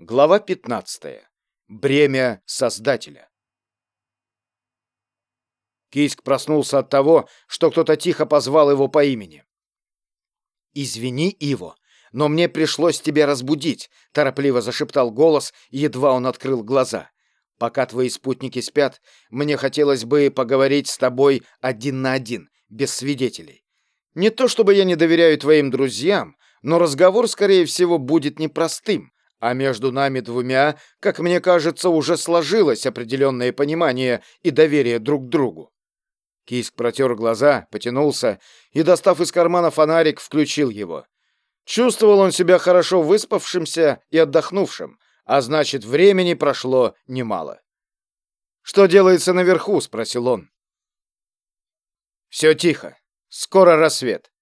Глава 15. Бремя Создателя. Кийск проснулся от того, что кто-то тихо позвал его по имени. «Извини, Иво, но мне пришлось тебя разбудить», — торопливо зашептал голос, едва он открыл глаза. «Пока твои спутники спят, мне хотелось бы поговорить с тобой один на один, без свидетелей. Не то чтобы я не доверяю твоим друзьям, но разговор, скорее всего, будет непростым, а между нами двумя, как мне кажется, уже сложилось определенное понимание и доверие друг к другу. Киск протер глаза, потянулся и, достав из кармана фонарик, включил его. Чувствовал он себя хорошо выспавшимся и отдохнувшим, а значит, времени прошло немало. «Что делается наверху?» — спросил он. «Все тихо. Скоро рассвет».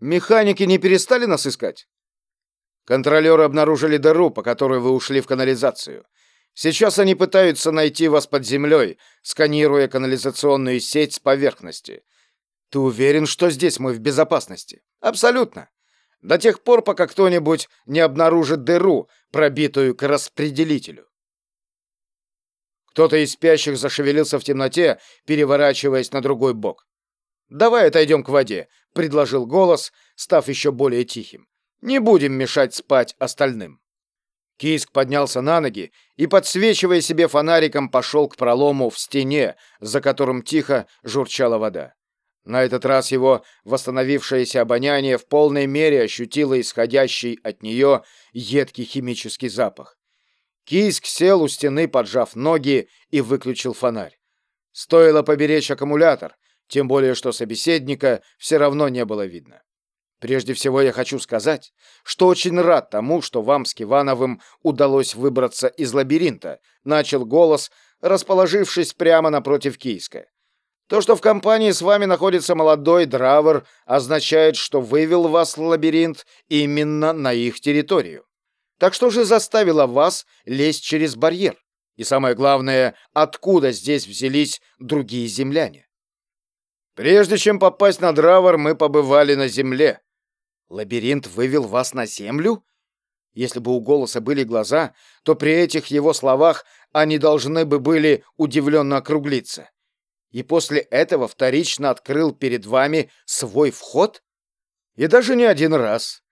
«Механики не перестали нас искать?» Контролеры обнаружили дыру, по которой вы ушли в канализацию. Сейчас они пытаются найти вас под землей, сканируя канализационную сеть с поверхности. Ты уверен, что здесь мы в безопасности? Абсолютно. До тех пор, пока кто-нибудь не обнаружит дыру, пробитую к распределителю. Кто-то из спящих зашевелился в темноте, переворачиваясь на другой бок. «Давай отойдем к воде», — предложил голос, став еще более тихим. Не будем мешать спать остальным. Киск поднялся на ноги и, подсвечивая себе фонариком, пошел к пролому в стене, за которым тихо журчала вода. На этот раз его восстановившееся обоняние в полной мере ощутило исходящий от нее едкий химический запах. Киск сел у стены, поджав ноги, и выключил фонарь. Стоило поберечь аккумулятор, тем более что собеседника все равно не было видно. Прежде всего я хочу сказать, что очень рад тому, что вам с Кивановым удалось выбраться из лабиринта, начал голос, расположившись прямо напротив Кийска. То, что в компании с вами находится молодой Дравер, означает, что вывел вас лабиринт именно на их территорию. Так что же заставило вас лезть через барьер? И самое главное, откуда здесь взялись другие земляне? Прежде чем попасть на Дравер, мы побывали на земле, Лабиринт вывел вас на землю? Если бы у голоса были глаза, то при этих его словах они должны бы были удивленно округлиться. И после этого вторично открыл перед вами свой вход? И даже не один раз.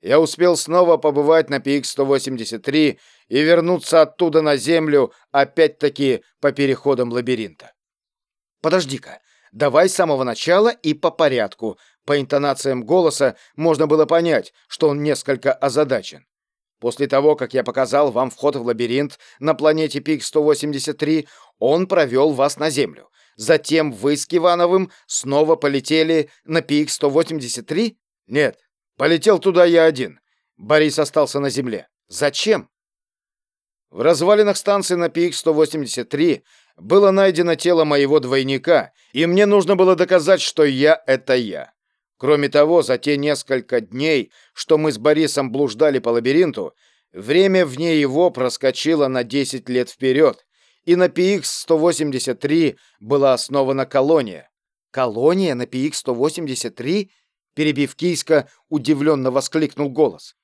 Я успел снова побывать на PX-183 и вернуться оттуда на землю, опять-таки по переходам лабиринта. Подожди-ка, давай с самого начала и по порядку, по интонациям голоса можно было понять, что он несколько озадачен. После того, как я показал вам вход в лабиринт на планете Пик-183, он провел вас на Землю. Затем вы с Кивановым снова полетели на Пик-183? Нет, полетел туда я один. Борис остался на Земле. Зачем? В развалинах станции на Пик-183 было найдено тело моего двойника, и мне нужно было доказать, что я — это я. Кроме того, за те несколько дней, что мы с Борисом блуждали по лабиринту, время вне его проскочило на 10 лет вперед, и на PX-183 была основана колония. «Колония на PX-183?» Перебив Кийска, удивленно воскликнул голос.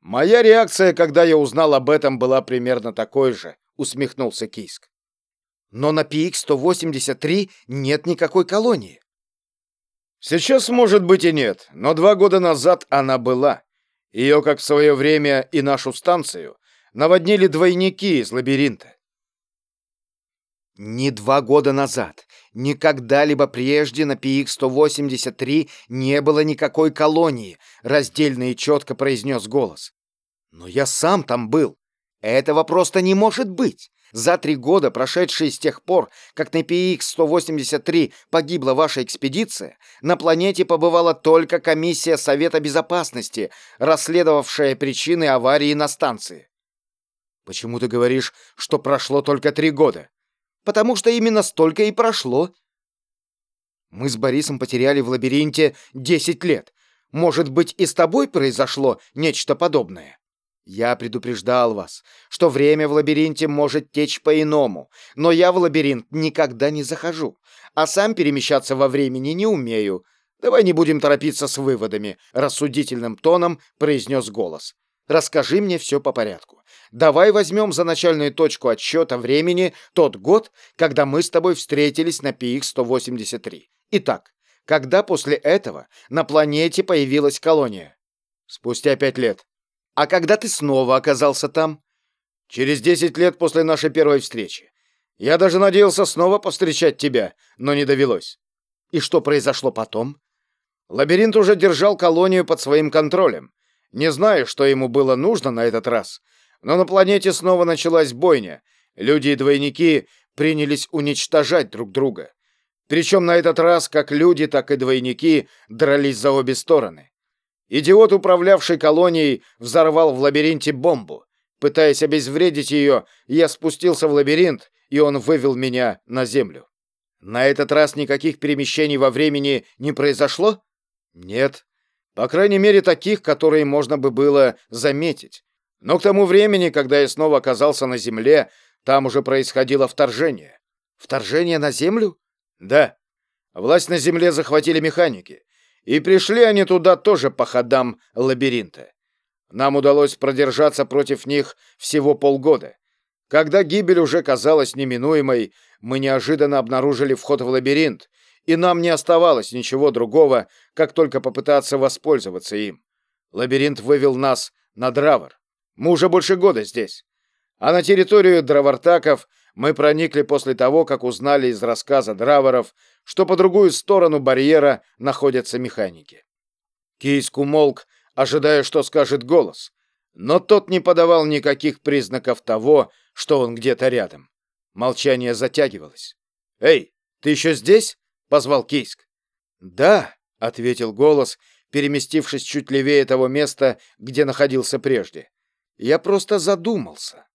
«Моя реакция, когда я узнал об этом, была примерно такой же», усмехнулся Кийск. «Но на PX-183 нет никакой колонии». Сейчас, может быть, и нет, но два года назад она была. Ее, как в свое время и нашу станцию, наводнили двойники из лабиринта. Ни два года назад, ни когда-либо прежде на PX-183 не было никакой колонии, раздельно и четко произнес голос. Но я сам там был. Этого просто не может быть. За три года, прошедшие с тех пор, как на PX-183 погибла ваша экспедиция, на планете побывала только комиссия Совета Безопасности, расследовавшая причины аварии на станции. Почему ты говоришь, что прошло только три года? Потому что именно столько и прошло. Мы с Борисом потеряли в лабиринте 10 лет. Может быть, и с тобой произошло нечто подобное? Я предупреждал вас, что время в лабиринте может течь по-иному, но я в лабиринт никогда не захожу, а сам перемещаться во времени не умею. Давай не будем торопиться с выводами, рассудительным тоном произнес голос. Расскажи мне все по порядку. Давай возьмем за начальную точку отсчета времени тот год, когда мы с тобой встретились на PX-183. Итак, когда после этого на планете появилась колония? Спустя пять лет. А когда ты снова оказался там? Через десять лет после нашей первой встречи. Я даже надеялся снова повстречать тебя, но не довелось. И что произошло потом? Лабиринт уже держал колонию под своим контролем. Не знаю, что ему было нужно на этот раз, но на планете снова началась бойня. Люди и двойники принялись уничтожать друг друга. Причем на этот раз как люди, так и двойники дрались за обе стороны. Идиот, управлявший колонией, взорвал в лабиринте бомбу. Пытаясь обезвредить ее, я спустился в лабиринт, и он вывел меня на землю. На этот раз никаких перемещений во времени не произошло? Нет. По крайней мере, таких, которые можно бы было заметить. Но к тому времени, когда я снова оказался на земле, там уже происходило вторжение. Вторжение на землю? Да. Власть на земле захватили механики. И пришли они туда тоже по ходам лабиринта. Нам удалось продержаться против них всего полгода. Когда гибель уже казалась неминуемой, мы неожиданно обнаружили вход в лабиринт, и нам не оставалось ничего другого, как только попытаться воспользоваться им. Лабиринт вывел нас на Дравар. Мы уже больше года здесь. А на территорию Дравартаков мы проникли после того, как узнали из рассказа Драваров, что по другую сторону барьера находятся механики. Кийск умолк, ожидая, что скажет голос, но тот не подавал никаких признаков того, что он где-то рядом. Молчание затягивалось. «Эй, ты еще здесь?» — позвал Кийск. «Да», — ответил голос, переместившись чуть левее того места, где находился прежде. «Я просто задумался».